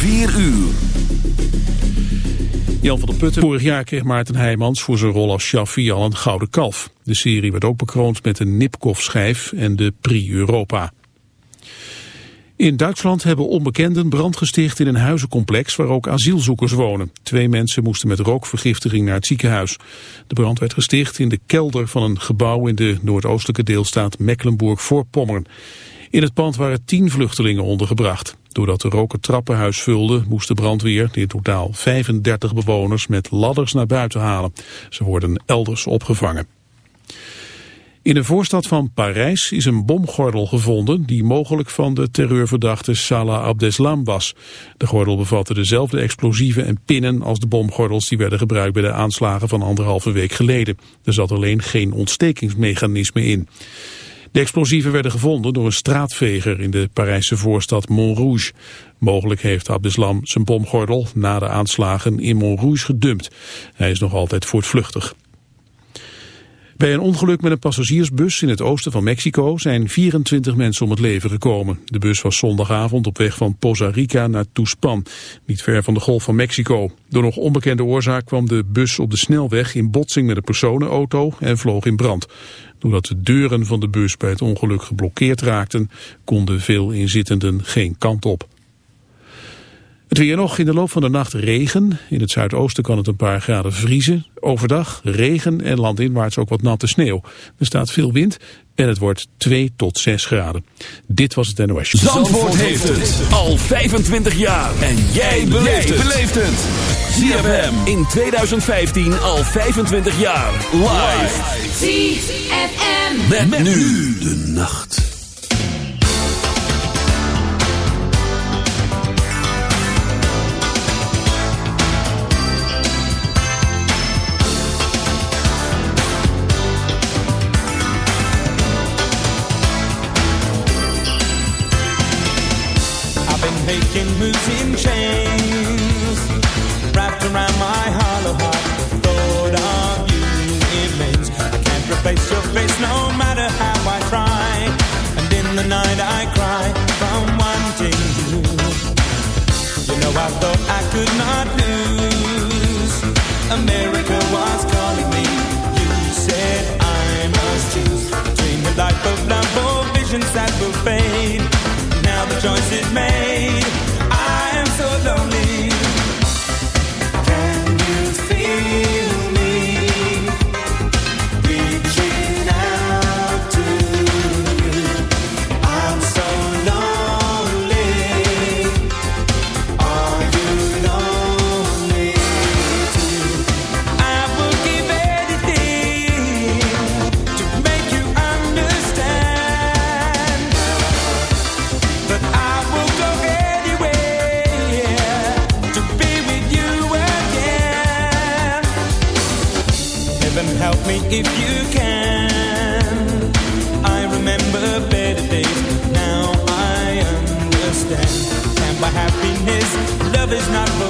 4 uur. Jan van der Putten. Vorig jaar kreeg Maarten Heijmans voor zijn rol als Shaffi al een gouden kalf. De serie werd ook bekroond met een Nipkoff-schijf en de Prix Europa. In Duitsland hebben onbekenden brand gesticht in een huizencomplex waar ook asielzoekers wonen. Twee mensen moesten met rookvergiftiging naar het ziekenhuis. De brand werd gesticht in de kelder van een gebouw in de noordoostelijke deelstaat Mecklenburg-Voorpommern. In het pand waren tien vluchtelingen ondergebracht. Doordat de rook het trappenhuis vulde, moest de brandweer in totaal 35 bewoners met ladders naar buiten halen. Ze worden elders opgevangen. In een voorstad van Parijs is een bomgordel gevonden die mogelijk van de terreurverdachte Salah Abdeslam was. De gordel bevatte dezelfde explosieven en pinnen als de bomgordels die werden gebruikt bij de aanslagen van anderhalve week geleden. Er zat alleen geen ontstekingsmechanisme in. De explosieven werden gevonden door een straatveger in de Parijse voorstad Montrouge. Mogelijk heeft Abdeslam zijn bomgordel na de aanslagen in Montrouge gedumpt. Hij is nog altijd voortvluchtig. Bij een ongeluk met een passagiersbus in het oosten van Mexico zijn 24 mensen om het leven gekomen. De bus was zondagavond op weg van Poza Rica naar Tuxpan, niet ver van de Golf van Mexico. Door nog onbekende oorzaak kwam de bus op de snelweg in botsing met een personenauto en vloog in brand. Doordat de deuren van de bus bij het ongeluk geblokkeerd raakten, konden veel inzittenden geen kant op. Het weer nog in de loop van de nacht regen. In het zuidoosten kan het een paar graden vriezen. Overdag regen en landinwaarts ook wat natte sneeuw. Er staat veel wind en het wordt 2 tot 6 graden. Dit was het NOS. Zandvoort, Zandvoort heeft het al 25 jaar. En jij beleeft het. ZFM in 2015 al 25 jaar. Live. ZFM. Met, met nu de nacht. making moves in chains can't your face no matter how I try. And in the night I cry from wanting you. You know I thought I could not lose. America was calling me. You said I must choose Between the life of love or visions that will fade. Now the choice is made.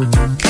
Mm-hmm.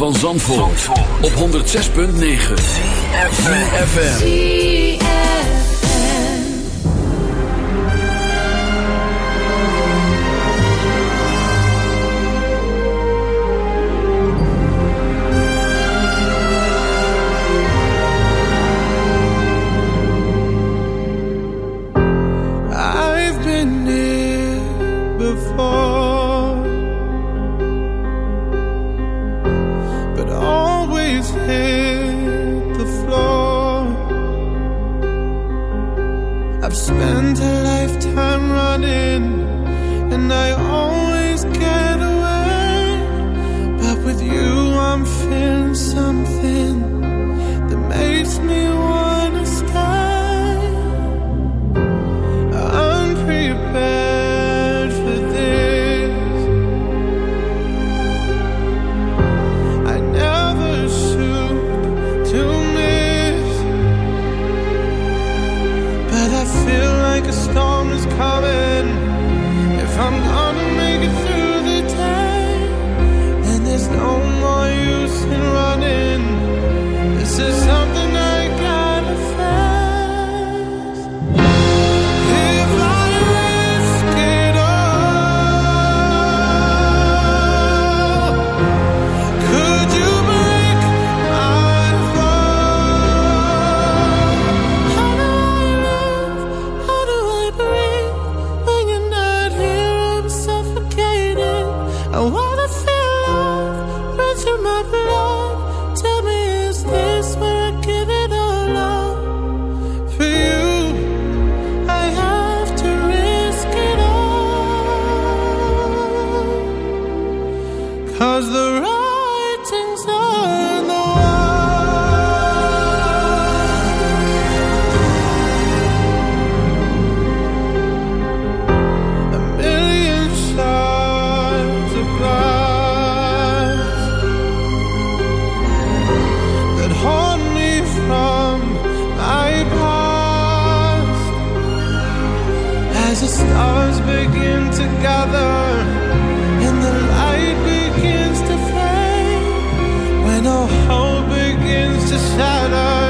van Zandvoort, op 106.9 FM. I've been here before. shadow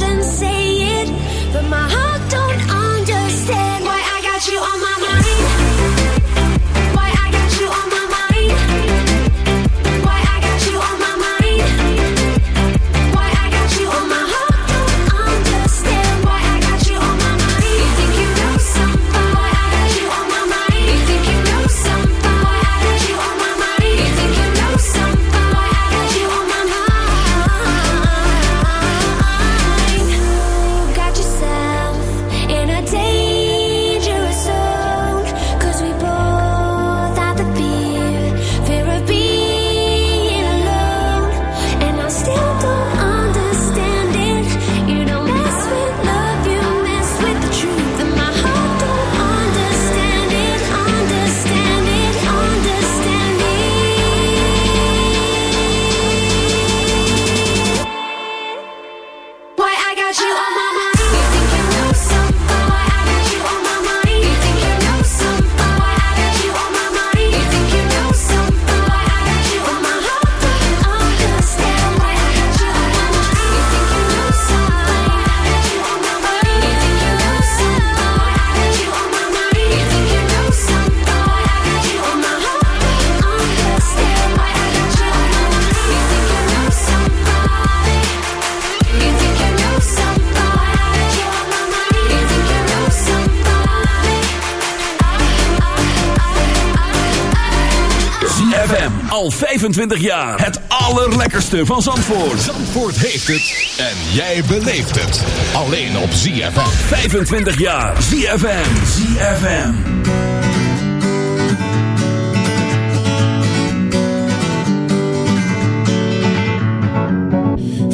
25 jaar. Het allerlekkerste van Zandvoort. Zandvoort heeft het. En jij beleeft het. Alleen op ZFM. 25 jaar. ZFM. ZFM.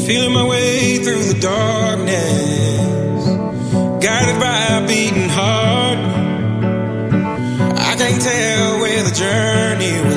Feeling my way through the darkness. Guided by a beating heart. I can't tell where the journey will